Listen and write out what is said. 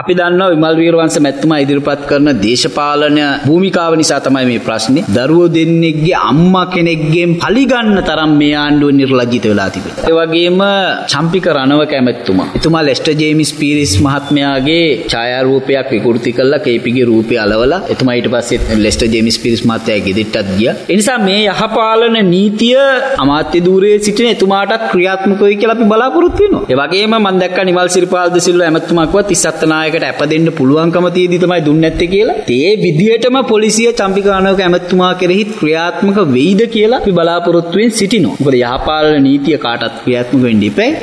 අපි දන්නවා විමල් වීරවංශ මැතිතුමා ඉදිරිපත් කරන දේශපාලන භූමිකාව නිසා තමයි මේ ප්‍රශ්නේ. දරුවෝ දෙන්නෙක්ගේ අම්මා කෙනෙක්ගෙන් පලිගන්න තරම් මේ ආණ්ඩුව නිර්ලජ්ජිත වෙලා තිබෙනවා. ඒ වගේම චම්පික රණවක ඇමැතිතුමා. එතුමා ලෙස්ටර් ජේමිස් පීරිස් මහත්මයාගේ ඡායාරූපයක් විකෘති කළා කේපිගේ රූපය අලවලා එතුමා ඊට පස්සේ ලෙස්ටර් ජේමිස් පීරිස් මහත්තයා ගෙදෙට්ටත් ගියා. ඒ නිසා මේ යහපාලන නීතිය අමාත්‍ය ධූරයේ සිටින එතුමාටත් ක්‍රියාත්මක වෙයි කියලා අපි බලාපොරොත්තු වෙනවා. ඒ වගේම මම දැක්කා නිමල් සිරිපාල් ද සිල්වා ඇමැතිතුමා කිව්වා 37 නායකට ඇප දෙන්න පුළුවන්කම තියෙදි තමයි දුන්නේ නැත්තේ කියලා. ඒ විදිහටම පොලිසිය චම්පිකානෝක ඇමතුමා කෙරෙහි ක්‍රියාත්මක වෙයිද කියලා අපි බලාපොරොත්තුෙන් සිටිනවා. මොකද යහපාලන නීතිය කාටත් ක්‍රියාත්මක වෙන්න ඉපැයි.